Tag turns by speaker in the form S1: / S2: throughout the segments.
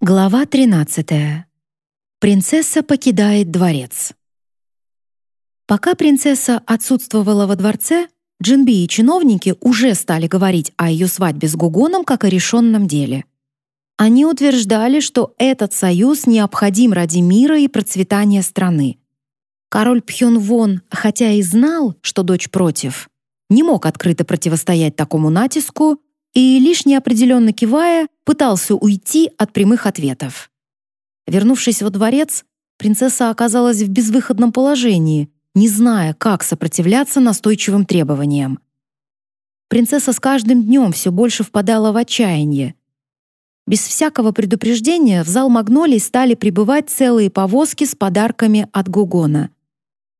S1: Глава 13. Принцесса покидает дворец. Пока принцесса отсутствовала во дворце, Джинби и чиновники уже стали говорить о ее свадьбе с Гугоном как о решенном деле. Они утверждали, что этот союз необходим ради мира и процветания страны. Король Пхён-Вон, хотя и знал, что дочь против, не мог открыто противостоять такому натиску и, лишь неопределенно кивая, пытался уйти от прямых ответов. Вернувшись во дворец, принцесса оказалась в безвыходном положении, не зная, как сопротивляться настойчивым требованиям. Принцесса с каждым днем все больше впадала в отчаяние. Без всякого предупреждения в зал Магнолий стали прибывать целые повозки с подарками от Гугона.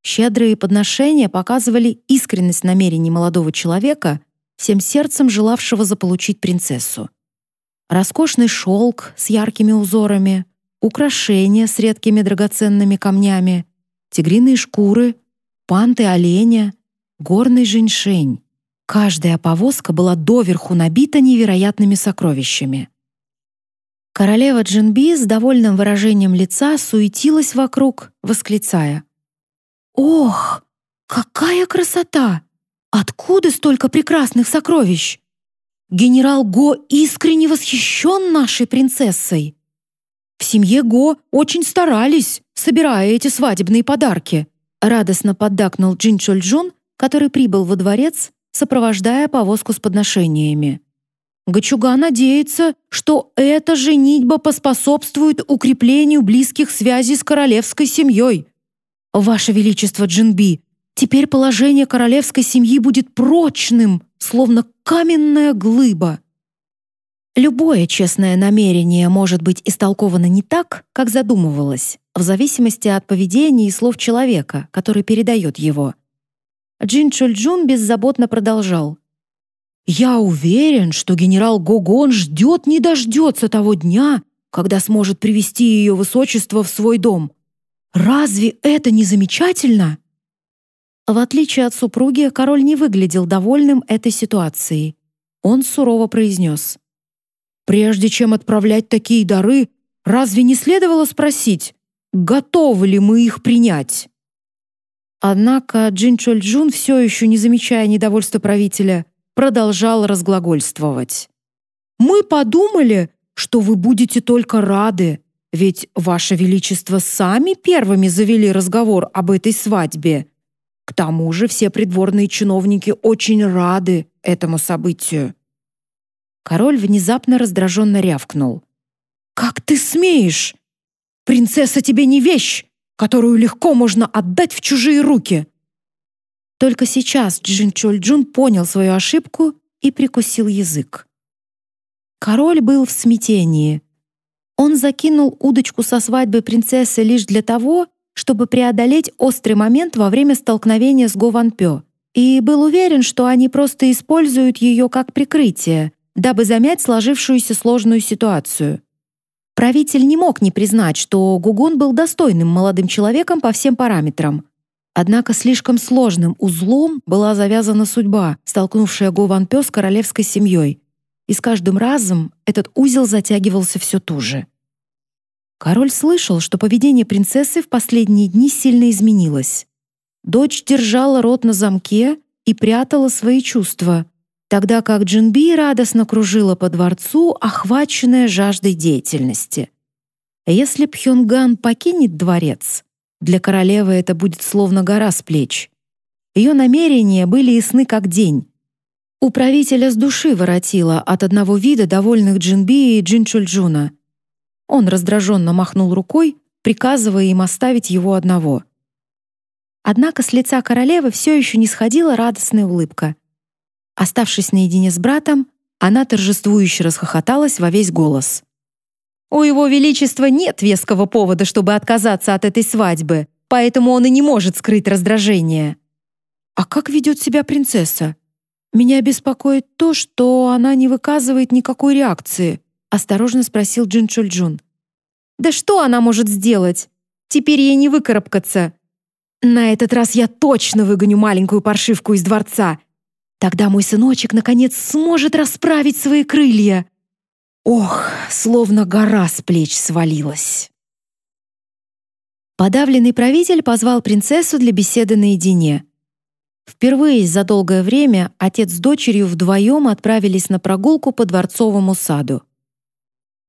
S1: Щедрые подношения показывали искренность намерений молодого человека, всем сердцем желавшего заполучить принцессу. Роскошный шелк с яркими узорами, украшения с редкими драгоценными камнями, тигриные шкуры, панты оленя, горный женьшень. Каждая повозка была доверху набита невероятными сокровищами. Королева Джинби с довольным выражением лица суетилась вокруг, восклицая. «Ох, какая красота! Откуда столько прекрасных сокровищ? Генерал Го искренне восхищен нашей принцессой. В семье Го очень старались, собирая эти свадебные подарки. Радостно поддакнул Джин Чольджун, который прибыл во дворец, сопровождая повозку с подношениями. Гачуга надеется, что эта женитьба поспособствует укреплению близких связей с королевской семьей. Ваше Величество Джинби, теперь положение королевской семьи будет прочным, словно каменная глыба. Любое честное намерение может быть истолковано не так, как задумывалось, в зависимости от поведения и слов человека, который передает его. Джин Чульджун беззаботно продолжал. «Я уверен, что генерал Гогон ждет не дождется того дня, когда сможет привести ее высочество в свой дом. Разве это не замечательно?» В отличие от супруги, король не выглядел довольным этой ситуацией. Он сурово произнес. Прежде чем отправлять такие дары, разве не следовало спросить, готовы ли мы их принять? Однако Джин Чольджун, все еще не замечая недовольства правителя, продолжал разглагольствовать. «Мы подумали, что вы будете только рады, ведь, Ваше Величество, сами первыми завели разговор об этой свадьбе. К тому же все придворные чиновники очень рады этому событию. Король внезапно раздраженно рявкнул. «Как ты смеешь? Принцесса тебе не вещь, которую легко можно отдать в чужие руки!» Только сейчас Джин Чольджун понял свою ошибку и прикусил язык. Король был в смятении. Он закинул удочку со свадьбы принцессы лишь для того, чтобы преодолеть острый момент во время столкновения с Го Ван Пё, и был уверен, что они просто используют ее как прикрытие, дабы замять сложившуюся сложную ситуацию. Правитель не мог не признать, что Гугун был достойным молодым человеком по всем параметрам. Однако слишком сложным узлом была завязана судьба, столкнувшая Го с королевской семьей. И с каждым разом этот узел затягивался все туже. Король слышал, что поведение принцессы в последние дни сильно изменилось. Дочь держала рот на замке и прятала свои чувства, тогда как Джинби радостно кружила по дворцу, охваченная жаждой деятельности. Если Пхёнган покинет дворец, для королевы это будет словно гора с плеч. Ее намерения были ясны как день. У правителя с души воротило от одного вида довольных Джинби и Джинчульджуна — он раздраженно махнул рукой, приказывая им оставить его одного. Однако с лица королевы все еще не сходила радостная улыбка. Оставшись наедине с братом, она торжествующе расхохоталась во весь голос. «У его величества нет веского повода, чтобы отказаться от этой свадьбы, поэтому он и не может скрыть раздражение». «А как ведет себя принцесса? Меня беспокоит то, что она не выказывает никакой реакции», осторожно спросил Джин Чульджун. Да что она может сделать? Теперь ей не выкарабкаться. На этот раз я точно выгоню маленькую паршивку из дворца. Тогда мой сыночек наконец сможет расправить свои крылья. Ох, словно гора с плеч свалилась. Подавленный правитель позвал принцессу для беседы наедине. Впервые за долгое время отец с дочерью вдвоем отправились на прогулку по дворцовому саду.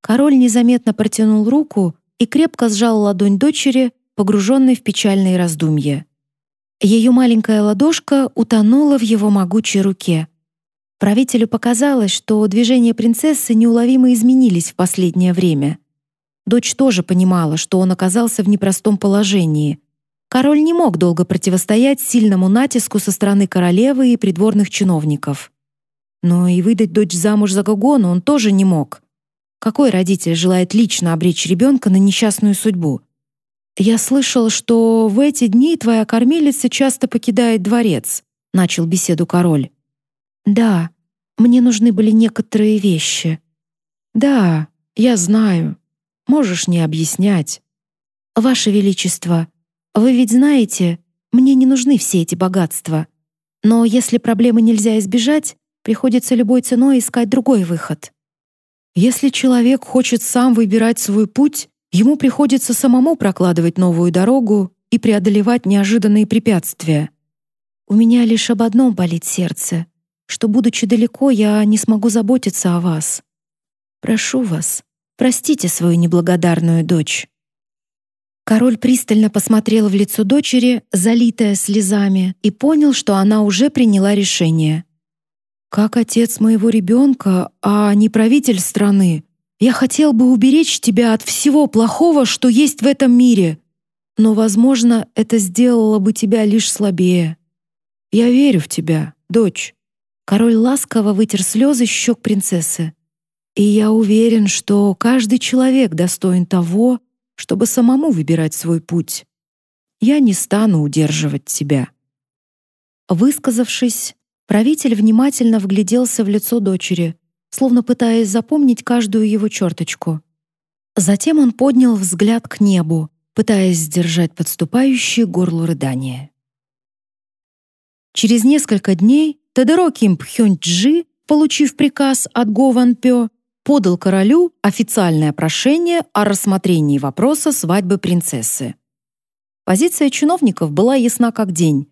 S1: Король незаметно протянул руку и крепко сжал ладонь дочери, погруженной в печальные раздумья. Ее маленькая ладошка утонула в его могучей руке. Правителю показалось, что движения принцессы неуловимо изменились в последнее время — Дочь тоже понимала, что он оказался в непростом положении. Король не мог долго противостоять сильному натиску со стороны королевы и придворных чиновников. Но и выдать дочь замуж за Гагона он тоже не мог. Какой родитель желает лично обречь ребенка на несчастную судьбу? «Я слышал, что в эти дни твоя кормилица часто покидает дворец», — начал беседу король. «Да, мне нужны были некоторые вещи». «Да, я знаю. Можешь не объяснять. Ваше величество, вы ведь знаете, мне не нужны все эти богатства. Но если проблемы нельзя избежать, приходится любой ценой искать другой выход. Если человек хочет сам выбирать свой путь, ему приходится самому прокладывать новую дорогу и преодолевать неожиданные препятствия. У меня лишь об одном болит сердце, что, будучи далеко, я не смогу заботиться о вас. Прошу вас, Простите свою неблагодарную дочь». Король пристально посмотрел в лицо дочери, залитое слезами, и понял, что она уже приняла решение. «Как отец моего ребенка, а не правитель страны, я хотел бы уберечь тебя от всего плохого, что есть в этом мире, но, возможно, это сделало бы тебя лишь слабее. Я верю в тебя, дочь». Король ласково вытер слезы щек принцессы. И я уверен, что каждый человек достоин того, чтобы самому выбирать свой путь. Я не стану удерживать тебя». Высказавшись, правитель внимательно вгляделся в лицо дочери, словно пытаясь запомнить каждую его черточку. Затем он поднял взгляд к небу, пытаясь сдержать подступающие горло рыдания. Через несколько дней Тадеро Ким Пхёнджи, получив приказ от Го Ван Пё, подал королю официальное прошение о рассмотрении вопроса свадьбы принцессы. Позиция чиновников была ясна как день.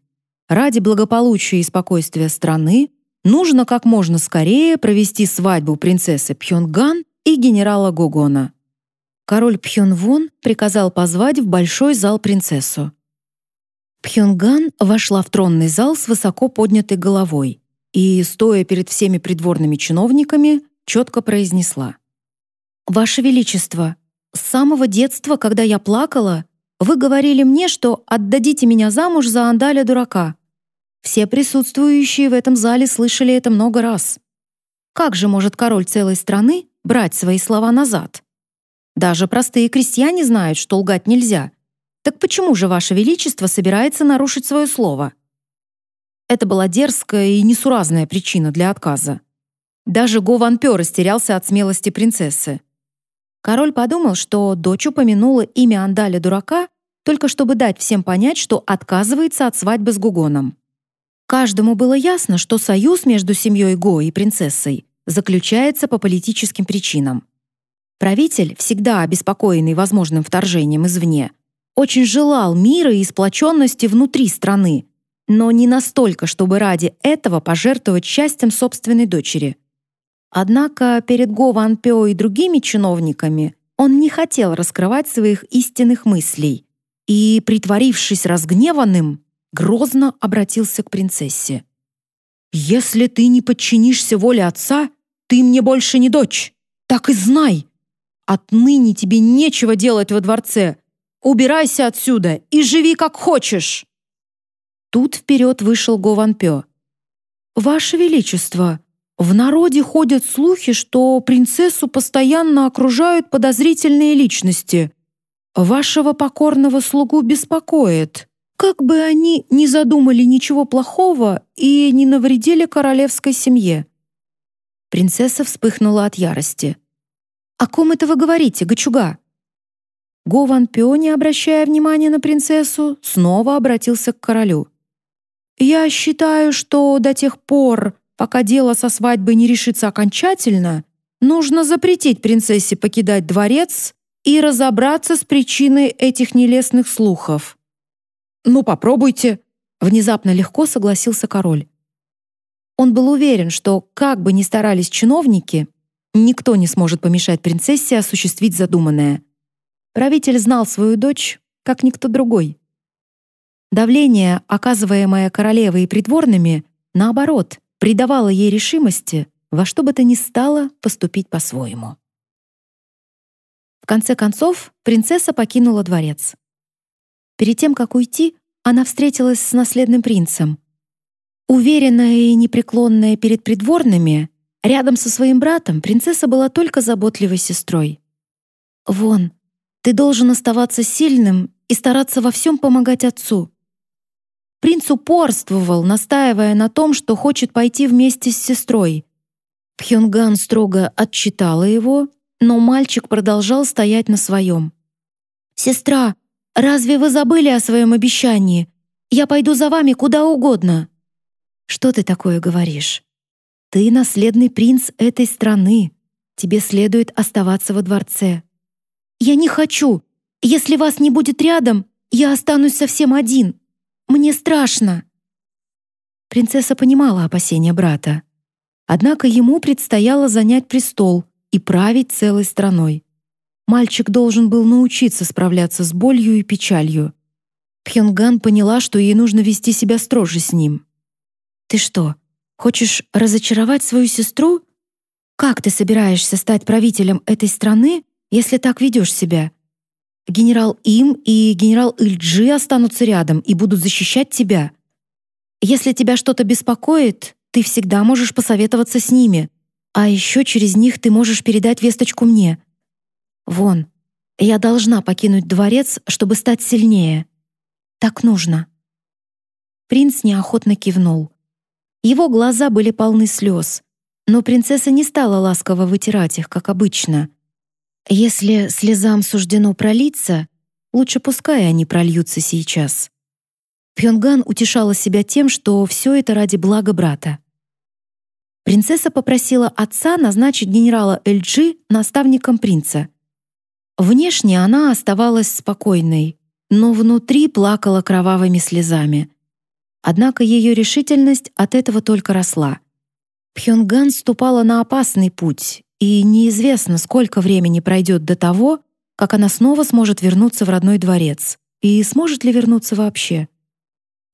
S1: Ради благополучия и спокойствия страны нужно как можно скорее провести свадьбу принцессы Пхёнган и генерала Гогона. Король Пхёнвон приказал позвать в большой зал принцессу. Пхёнган вошла в тронный зал с высоко поднятой головой и, стоя перед всеми придворными чиновниками, четко произнесла. «Ваше Величество, с самого детства, когда я плакала, вы говорили мне, что отдадите меня замуж за Андаля дурака. Все присутствующие в этом зале слышали это много раз. Как же может король целой страны брать свои слова назад? Даже простые крестьяне знают, что лгать нельзя. Так почему же Ваше Величество собирается нарушить свое слово?» Это была дерзкая и несуразная причина для отказа. Даже Го Ван Пё растерялся от смелости принцессы. Король подумал, что дочь упомянула имя Андаля дурака, только чтобы дать всем понять, что отказывается от свадьбы с Гугоном. Каждому было ясно, что союз между семьей Го и принцессой заключается по политическим причинам. Правитель, всегда обеспокоенный возможным вторжением извне, очень желал мира и сплоченности внутри страны, но не настолько, чтобы ради этого пожертвовать счастьем собственной дочери — Однако перед Го Ван Пё и другими чиновниками он не хотел раскрывать своих истинных мыслей и, притворившись разгневанным, грозно обратился к принцессе. «Если ты не подчинишься воле отца, ты мне больше не дочь. Так и знай. Отныне тебе нечего делать во дворце. Убирайся отсюда и живи как хочешь». Тут вперед вышел Го Ван Пё. «Ваше Величество», в народе ходят слухи, что принцессу постоянно окружают подозрительные личности. Вашего покорного слугу беспокоит, как бы они не задумали ничего плохого и не навредили королевской семье. Принцесса вспыхнула от ярости. «О ком это вы говорите, Гачуга?» Гован Пё, не обращая внимания на принцессу, снова обратился к королю. «Я считаю, что до тех пор, Пока дело со свадьбой не решится окончательно, нужно запретить принцессе покидать дворец и разобраться с причиной этих нелестных слухов. «Ну, попробуйте», — внезапно легко согласился король. Он был уверен, что, как бы ни старались чиновники, никто не сможет помешать принцессе осуществить задуманное. Правитель знал свою дочь, как никто другой. Давление, оказываемое королевой и придворными, наоборот, придавало ей решимости во что бы то ни стало поступить по-своему. В конце концов, принцесса покинула дворец. Перед тем, как уйти, она встретилась с наследным принцем. Уверенная и непреклонная перед придворными, рядом со своим братом принцесса была только заботливой сестрой. «Вон, ты должен оставаться сильным и стараться во всем помогать отцу», Принц упорствовал, настаивая на том, что хочет пойти вместе с сестрой. Пхёнган строго отчитала его, но мальчик продолжал стоять на своем. «Сестра, разве вы забыли о своем обещании? Я пойду за вами куда угодно». «Что ты такое говоришь? Ты наследный принц этой страны. Тебе следует оставаться во дворце». «Я не хочу. Если вас не будет рядом, я останусь совсем один. Мне страшно». Принцесса понимала опасения брата. Однако ему предстояло занять престол и править целой страной. Мальчик должен был научиться справляться с болью и печалью. Пхёнган поняла, что ей нужно вести себя строже с ним. «Ты что, хочешь разочаровать свою сестру? Как ты собираешься стать правителем этой страны, если так ведешь себя? Генерал Им и генерал Ильджи останутся рядом и будут защищать тебя. Если тебя что-то беспокоит, ты всегда можешь посоветоваться с ними, а еще через них ты можешь передать весточку мне. Вон, я должна покинуть дворец, чтобы стать сильнее. Так нужно». Принц неохотно кивнул. Его глаза были полны слез, но принцесса не стала ласково вытирать их, как обычно. Если слезам суждено пролиться, лучше пускай они прольются сейчас. Пхёнган утешала себя тем, что все это ради блага брата. Принцесса попросила отца назначить генерала Эльджи наставником принца. Внешне она оставалась спокойной, но внутри плакала кровавыми слезами. Однако ее решительность от этого только росла. Пхёнган ступала на опасный путь, и неизвестно, сколько времени пройдет до того, как она снова сможет вернуться в родной дворец, и сможет ли вернуться вообще.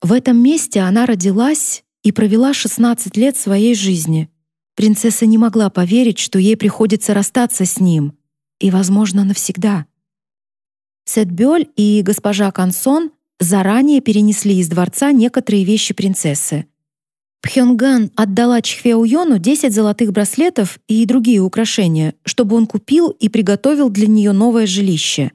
S1: В этом месте она родилась и провела 16 лет своей жизни. Принцесса не могла поверить, что ей приходится расстаться с ним, и, возможно, навсегда. Сетбёль и госпожа Кансон заранее перенесли из дворца некоторые вещи принцессы. Пхёнган отдала Чхвеуйону 10 золотых браслетов и другие украшения, чтобы он купил и приготовил для нее новое жилище.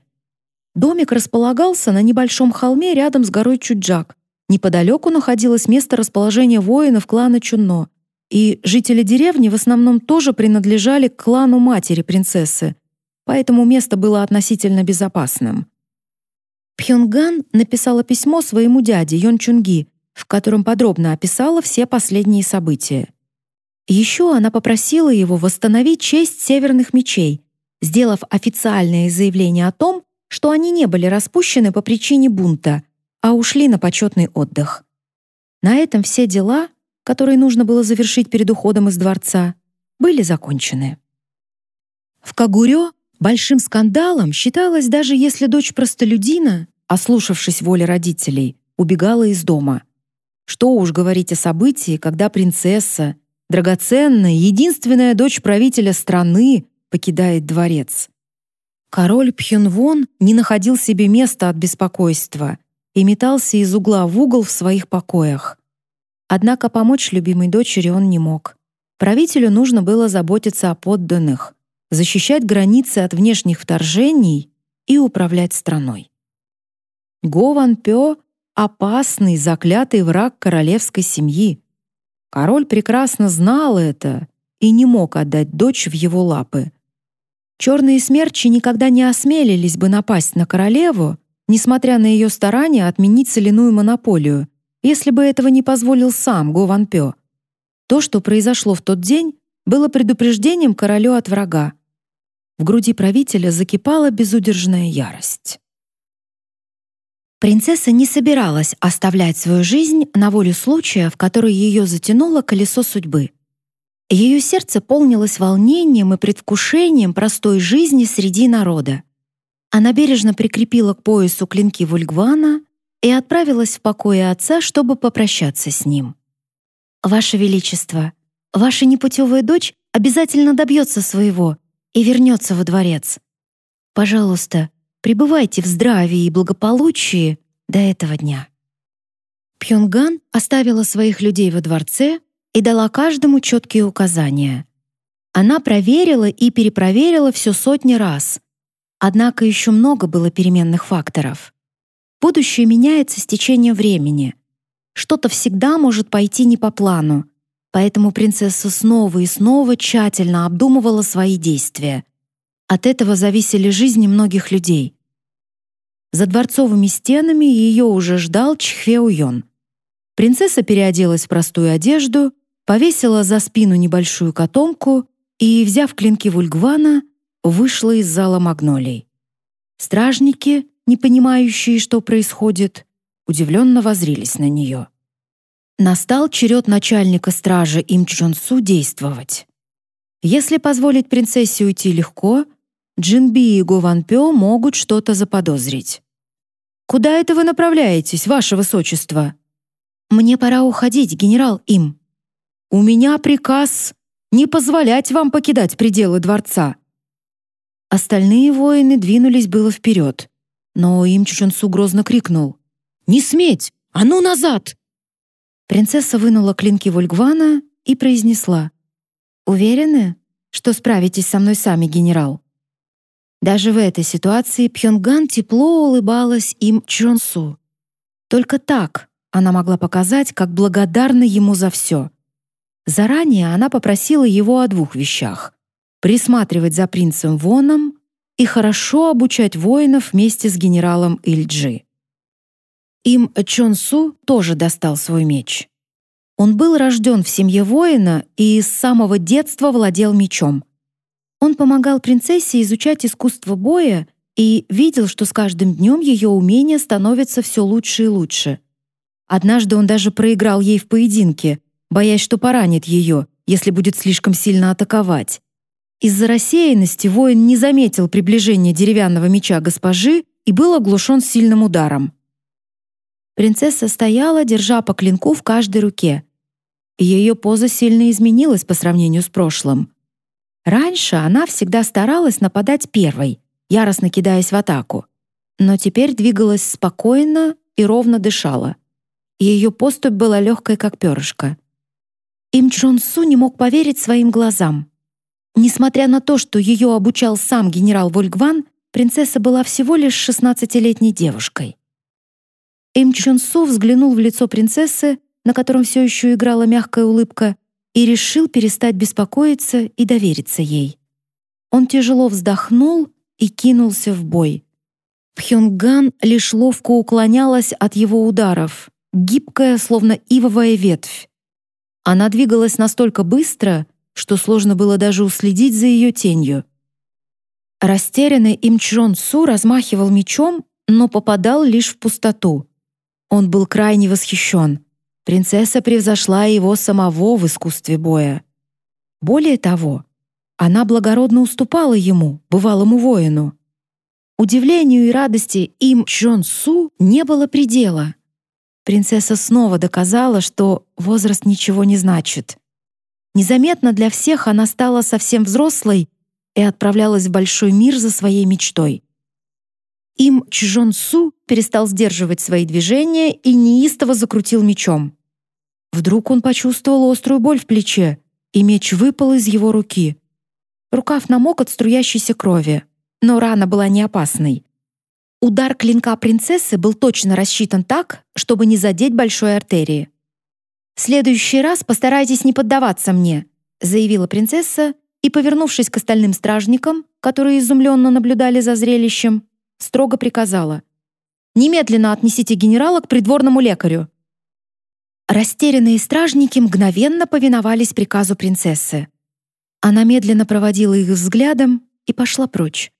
S1: Домик располагался на небольшом холме рядом с горой Чуджак, Неподалеку находилось место расположения воинов клана Чунно, и жители деревни в основном тоже принадлежали к клану матери принцессы, поэтому место было относительно безопасным. Пхёнган написала письмо своему дяде Йон Чунги, в котором подробно описала все последние события. Еще она попросила его восстановить честь северных мечей, сделав официальное заявление о том, что они не были распущены по причине бунта, а ушли на почетный отдых. На этом все дела, которые нужно было завершить перед уходом из дворца, были закончены. В Кагурё большим скандалом считалось даже если дочь простолюдина, ослушавшись воли родителей, убегала из дома. Что уж говорить о событии, когда принцесса, драгоценная, единственная дочь правителя страны, покидает дворец. Король Пхюнвон не находил себе места от беспокойства и метался из угла в угол в своих покоях. Однако помочь любимой дочери он не мог. Правителю нужно было заботиться о подданных, защищать границы от внешних вторжений и управлять страной. Го Ван Пё — опасный, заклятый враг королевской семьи. Король прекрасно знал это и не мог отдать дочь в его лапы. Черные смерчи никогда не осмелились бы напасть на королеву, несмотря на ее старания отменить соляную монополию, если бы этого не позволил сам Го Ван Пё. То, что произошло в тот день, было предупреждением королю от врага. В груди правителя закипала безудержная ярость. Принцесса не собиралась оставлять свою жизнь на волю случая, в который ее затянуло колесо судьбы. Ее сердце полнилось волнением и предвкушением простой жизни среди народа. Она бережно прикрепила к поясу клинки Вульгвана и отправилась в покои отца, чтобы попрощаться с ним. «Ваше Величество, ваша непутевая дочь обязательно добьется своего и вернется во дворец. Пожалуйста, пребывайте в здравии и благополучии до этого дня». Пхёнган оставила своих людей во дворце и дала каждому четкие указания. Она проверила и перепроверила все сотни раз. Однако еще много было переменных факторов. Будущее меняется с течением времени. Что-то всегда может пойти не по плану, поэтому принцесса снова и снова тщательно обдумывала свои действия. От этого зависели жизни многих людей. За дворцовыми стенами ее уже ждал Чхве Уйон. Принцесса переоделась в простую одежду, повесила за спину небольшую котомку и, взяв клинки Вульгвана, вышла из зала магнолий. Стражники, не понимающие, что происходит, удивленно возрились на нее. Настал черед начальника стражи Им Чон Су действовать. Если позволить принцессе уйти легко, Джинби и Го Ван Пё могут что-то заподозрить. «Куда это вы направляетесь, ваше высочество?» «Мне пора уходить, генерал Им». «У меня приказ не позволять вам покидать пределы дворца». Остальные воины двинулись было вперед, но им Чучунсу грозно крикнул. «Не сметь! А ну назад!» Принцесса вынула клинки Вольгвана и произнесла. «Уверены, что справитесь со мной сами, генерал?» Даже в этой ситуации Пхёнган тепло улыбалась им Чонсу. Только так она могла показать, как благодарна ему за все. Заранее она попросила его о двух вещах — присматривать за принцем Воном и хорошо обучать воинов вместе с генералом Ильджи. Им Чон Су тоже достал свой меч. Он был рожден в семье воина и с самого детства владел мечом. Он помогал принцессе изучать искусство боя и видел, что с каждым днем ее умения становятся все лучше и лучше. Однажды он даже проиграл ей в поединке, боясь, что поранит ее, если будет слишком сильно атаковать. Из-за рассеянности воин не заметил приближения деревянного меча госпожи и был оглушен сильным ударом. Принцесса стояла, держа по клинку в каждой руке. Ее поза сильно изменилась по сравнению с прошлым. Раньше она всегда старалась нападать первой, яростно кидаясь в атаку. Но теперь двигалась спокойно и ровно дышала. Ее поступь была легкой, как перышко. Им Чжон Су не мог поверить своим глазам. Несмотря на то, что ее обучал сам генерал Вольгван, принцесса была всего лишь шестнадцатилетней девушкой. Им Чун Су взглянул в лицо принцессы, на котором все еще играла мягкая улыбка, и решил перестать беспокоиться и довериться ей. Он тяжело вздохнул и кинулся в бой. Пхёнган лишь ловко уклонялась от его ударов, гибкая, словно ивовая ветвь. Она двигалась настолько быстро, что сложно было даже уследить за ее тенью. Растерянный им Чжон Су размахивал мечом, но попадал лишь в пустоту. Он был крайне восхищен. Принцесса превзошла его самого в искусстве боя. Более того, она благородно уступала ему, бывалому воину. Удивлению и радости им Чжон Су не было предела. Принцесса снова доказала, что возраст ничего не значит. Незаметно для всех она стала совсем взрослой и отправлялась в большой мир за своей мечтой. Им Чжон Су перестал сдерживать свои движения и неистово закрутил мечом. Вдруг он почувствовал острую боль в плече, и меч выпал из его руки. Рукав намок от струящейся крови, но рана была не опасной. Удар клинка принцессы был точно рассчитан так, чтобы не задеть большой артерии. «В следующий раз постарайтесь не поддаваться мне», заявила принцесса и, повернувшись к остальным стражникам, которые изумленно наблюдали за зрелищем, строго приказала. «Немедленно отнесите генерала к придворному лекарю». Растерянные стражники мгновенно повиновались приказу принцессы. Она медленно проводила их взглядом и пошла прочь.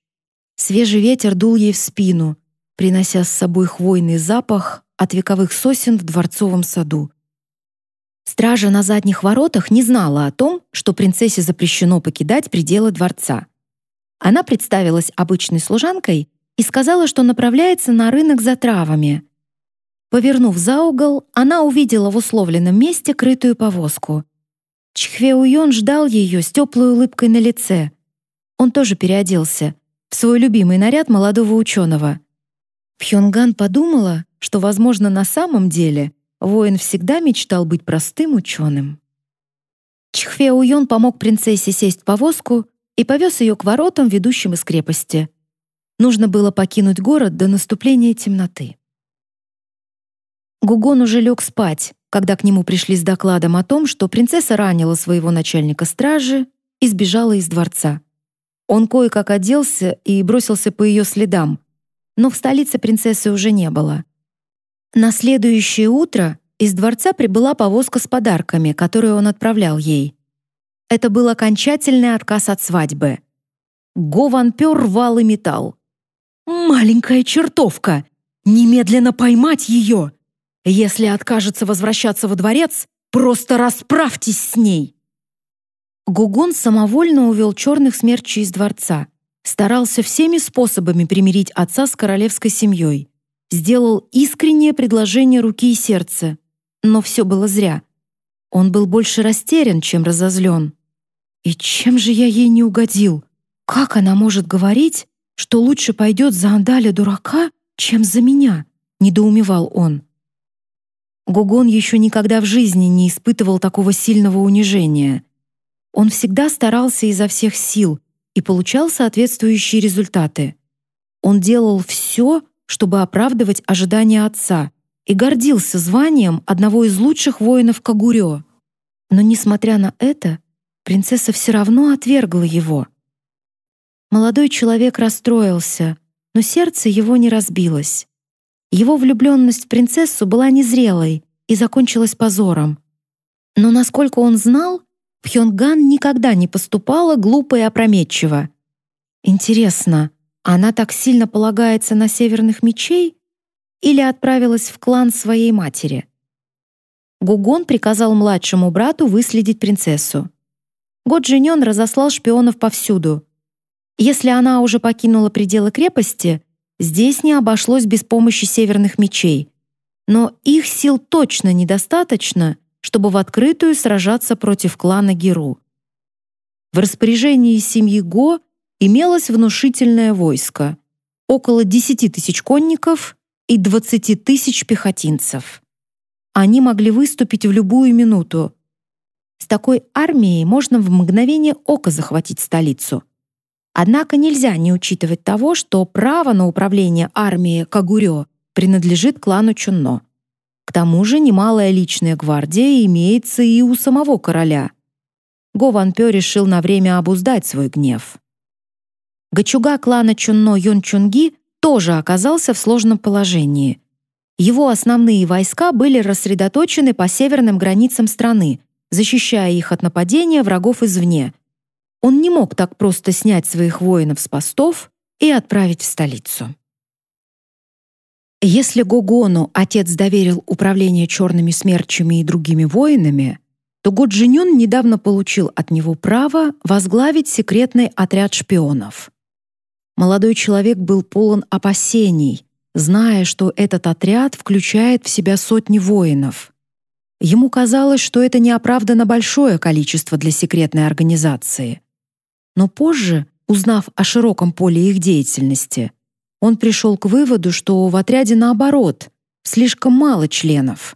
S1: Свежий ветер дул ей в спину, принося с собой хвойный запах от вековых сосен в дворцовом саду. Стража на задних воротах не знала о том, что принцессе запрещено покидать пределы дворца. Она представилась обычной служанкой и сказала, что направляется на рынок за травами. Повернув за угол, она увидела в условленном месте крытую повозку. Чхве Уйон ждал ее с теплой улыбкой на лице. Он тоже переоделся в свой любимый наряд молодого ученого. Пхёнган подумала, что, возможно, на самом деле воин всегда мечтал быть простым ученым. Чхве Уйон помог принцессе сесть в повозку и повез ее к воротам, ведущим из крепости. Нужно было покинуть город до наступления темноты. Гугон уже лег спать, когда к нему пришли с докладом о том, что принцесса ранила своего начальника стражи и сбежала из дворца. Он кое-как оделся и бросился по ее следам, но в столице принцессы уже не было. На следующее утро из дворца прибыла повозка с подарками, которые он отправлял ей. Это был окончательный отказ от свадьбы. Гован пёр рвал и металл. «Маленькая чертовка! Немедленно поймать ее! Если откажется возвращаться во дворец, просто расправьтесь с ней!» Гугон самовольно увел черных смерчей из дворца, старался всеми способами примирить отца с королевской семьей, сделал искреннее предложение руки и сердца, но все было зря. Он был больше растерян, чем разозлен. И чем же я ей не угодил? Как она может говорить, что лучше пойдет за Андаля дурака, чем за меня, недоумевал он. Гугон еще никогда в жизни не испытывал такого сильного унижения. Он всегда старался изо всех сил и получал соответствующие результаты. Он делал все, чтобы оправдывать ожидания отца, и гордился званием одного из лучших воинов Кагурё. Но несмотря на это, принцесса все равно отвергла его — Молодой человек расстроился, но сердце его не разбилось. Его влюбленность в принцессу была незрелой и закончилась позором. Но насколько он знал, Пхёнган никогда не поступала глупо и опрометчиво. Интересно, она так сильно полагается на северных мечей или отправилась в клан своей матери? Гугон приказал младшему брату выследить принцессу. Год Женён разослал шпионов повсюду — если она уже покинула пределы крепости, здесь не обошлось без помощи северных мечей. Но их сил точно недостаточно, чтобы в открытую сражаться против клана Геру. В распоряжении семьи Го имелось внушительное войско — около 10 тысяч конников и 20 тысяч пехотинцев. Они могли выступить в любую минуту. С такой армией можно в мгновение ока захватить столицу — Однако нельзя не учитывать того, что право на управление армией Кагурё принадлежит клану Чунно. К тому же немалая личная гвардия имеется и у самого короля. Го Ван Пё решил на время обуздать свой гнев. Гачуга клана Чунно Юн Чунги тоже оказался в сложном положении. Его основные войска были рассредоточены по северным границам страны, защищая их от нападения врагов извне, он не мог так просто снять своих воинов с постов и отправить в столицу. Если Гогону отец доверил управление черными смерчами и другими воинами, то Годжинён недавно получил от него право возглавить секретный отряд шпионов. Молодой человек был полон опасений, зная, что этот отряд включает в себя сотни воинов. Ему казалось, что это неоправданно большое количество для секретной организации. Но позже, узнав о широком поле их деятельности, он пришел к выводу, что в отряде наоборот, слишком мало членов.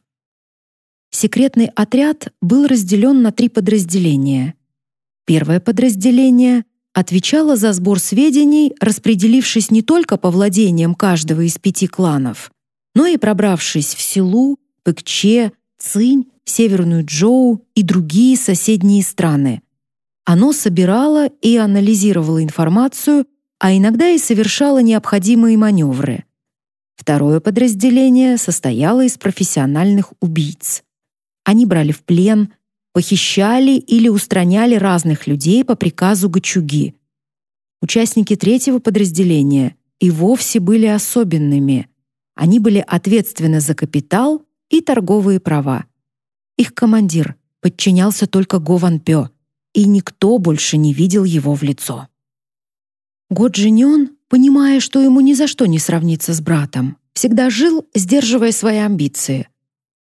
S1: Секретный отряд был разделен на три подразделения. Первое подразделение отвечало за сбор сведений, распределившись не только по владениям каждого из пяти кланов, но и пробравшись в Силу, Пэкче, Цинь, Северную Джоу и другие соседние страны, оно собирало и анализировало информацию, а иногда и совершало необходимые маневры. Второе подразделение состояло из профессиональных убийц. Они брали в плен, похищали или устраняли разных людей по приказу Гачуги. Участники третьего подразделения и вовсе были особенными. Они были ответственны за капитал и торговые права. Их командир подчинялся только Го Ван Пё, и никто больше не видел его в лицо. Го Джиньон, понимая, что ему ни за что не сравнится с братом, всегда жил, сдерживая свои амбиции.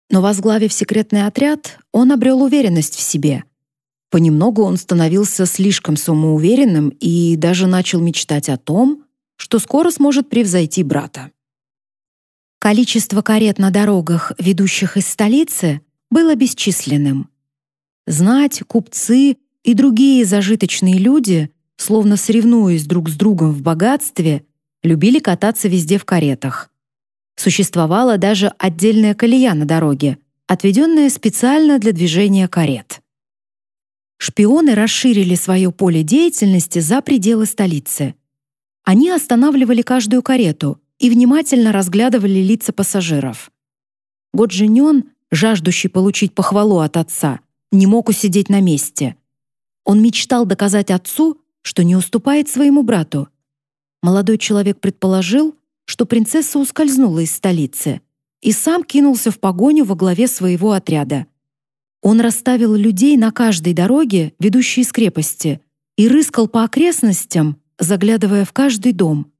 S1: Но возглавив секретный отряд, он обрел уверенность в себе. Понемногу он становился слишком самоуверенным и даже начал мечтать о том, что скоро сможет превзойти брата. Количество карет на дорогах, ведущих из столицы, было бесчисленным. Знать, купцы и другие зажиточные люди, словно соревнуясь друг с другом в богатстве, любили кататься везде в каретах. Существовала даже отдельная колея на дороге, отведенная специально для движения карет. Шпионы расширили свое поле деятельности за пределы столицы. Они останавливали каждую карету и внимательно разглядывали лица пассажиров. Годжинён, жаждущий получить похвалу от отца, не мог усидеть на месте. Он мечтал доказать отцу, что не уступает своему брату. Молодой человек предположил, что принцесса ускользнула из столицы и сам кинулся в погоню во главе своего отряда. Он расставил людей на каждой дороге, ведущей из крепости, и рыскал по окрестностям, заглядывая в каждый дом.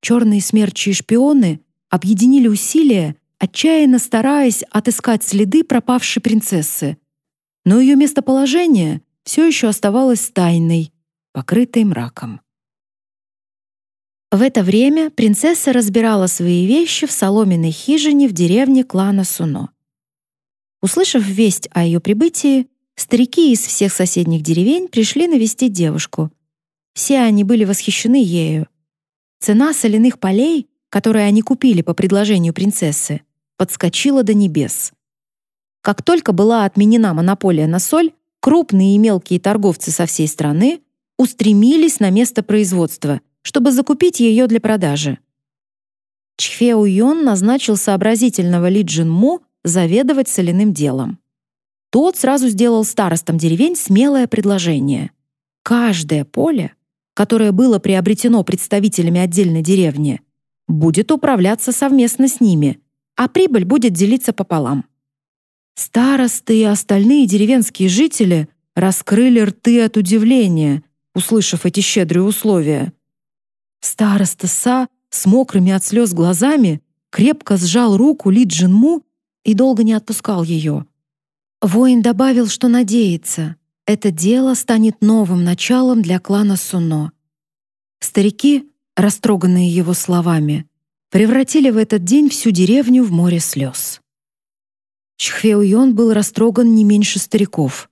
S1: Черные смерчи и шпионы объединили усилия, отчаянно стараясь отыскать следы пропавшей принцессы. Но ее местоположение все еще оставалось тайной, покрытой мраком. В это время принцесса разбирала свои вещи в соломенной хижине в деревне клана Суно. Услышав весть о ее прибытии, старики из всех соседних деревень пришли навестить девушку. Все они были восхищены ею. Цена соляных полей, которые они купили по предложению принцессы, подскочила до небес. Как только была отменена монополия на соль, крупные и мелкие торговцы со всей страны устремились на место производства, чтобы закупить ее для продажи. Чхвеу Йон назначил сообразительного Ли Джин Му заведовать соляным делом. Тот сразу сделал старостам деревень смелое предложение. Каждое поле, которое было приобретено представителями отдельной деревни, будет управляться совместно с ними, а прибыль будет делиться пополам. Старосты и остальные деревенские жители раскрыли рты от удивления, услышав эти щедрые условия. Староста Са с мокрыми от слез глазами крепко сжал руку Ли Джинму и долго не отпускал ее. Воин добавил, что надеется, это дело станет новым началом для клана Суно. Старики, растроганные его словами, превратили в этот день всю деревню в море слез. Чхвеуйон был растроган не меньше стариков.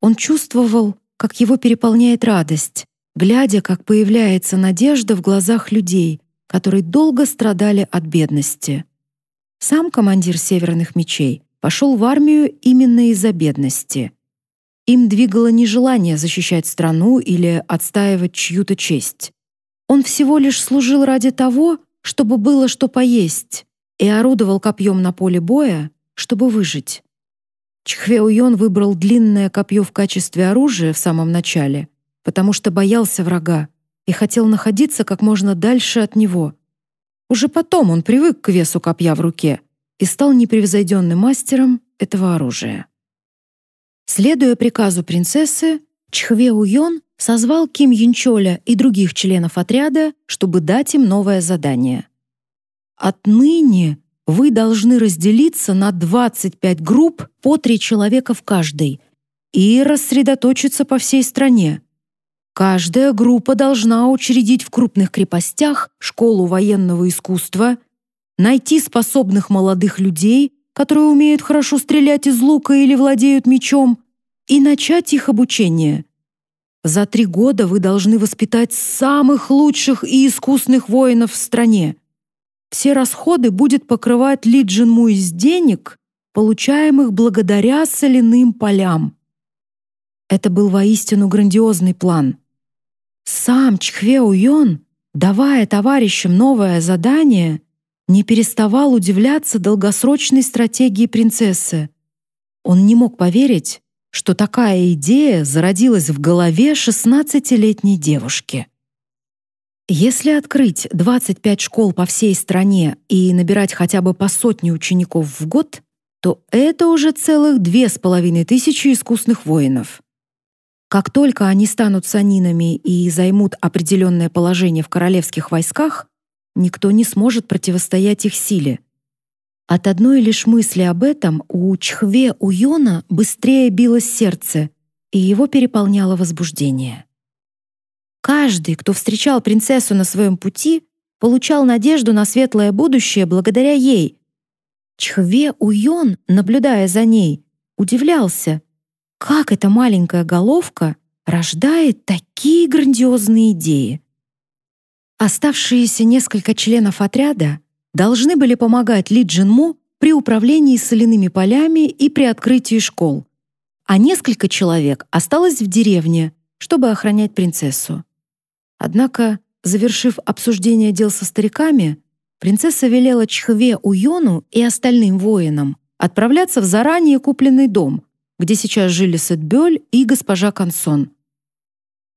S1: Он чувствовал, как его переполняет радость, глядя, как появляется надежда в глазах людей, которые долго страдали от бедности. Сам командир Северных мечей пошел в армию именно из-за бедности. Им двигало не желание защищать страну или отстаивать чью-то честь. Он всего лишь служил ради того, чтобы было что поесть, и орудовал копьем на поле боя, чтобы выжить. Чхвеуйон выбрал длинное копье в качестве оружия в самом начале, потому что боялся врага и хотел находиться как можно дальше от него — уже потом он привык к весу копья в руке и стал непревзойденным мастером этого оружия. Следуя приказу принцессы, Чхве Уйон созвал Ким Юнчоля и других членов отряда, чтобы дать им новое задание. Отныне вы должны разделиться на 25 групп по три человека в каждой и рассредоточиться по всей стране. Каждая группа должна учредить в крупных крепостях школу военного искусства, найти способных молодых людей, которые умеют хорошо стрелять из лука или владеют мечом, и начать их обучение. За три года вы должны воспитать самых лучших и искусных воинов в стране. Все расходы будет покрывать Ли Джинму из денег, получаемых благодаря соляным полям. Это был воистину грандиозный план — сам Чхве Уйон, давая товарищам новое задание, не переставал удивляться долгосрочной стратегии принцессы. Он не мог поверить, что такая идея зародилась в голове 16-летней девушки. Если открыть 25 школ по всей стране и набирать хотя бы по сотне учеников в год, то это уже целых две с половиной тысячи искусных воинов. Как только они станут санинами и займут определенное положение в королевских войсках, никто не сможет противостоять их силе. От одной лишь мысли об этом у Чхве Уйона быстрее билось сердце, и его переполняло возбуждение. Каждый, кто встречал принцессу на своем пути, получал надежду на светлое будущее благодаря ей. Чхве Уйон, наблюдая за ней, удивлялся, как эта маленькая головка рождает такие грандиозные идеи. Оставшиеся несколько членов отряда должны были помогать Ли Джинму при управлении соляными полями и при открытии школ, а несколько человек осталось в деревне, чтобы охранять принцессу. Однако, завершив обсуждение дел со стариками, принцесса велела Чхве Уйону и остальным воинам отправляться в заранее купленный дом, где сейчас жили Сэтбёль и госпожа Консон.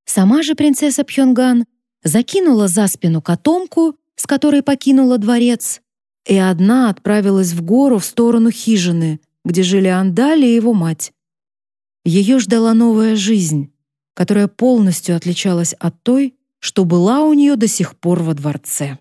S1: Сама же принцесса Пхёнган закинула за спину котомку, с которой покинула дворец, и одна отправилась в гору в сторону хижины, где жили Андали и его мать. Ее ждала новая жизнь, которая полностью отличалась от той, что была у нее до сих пор во дворце.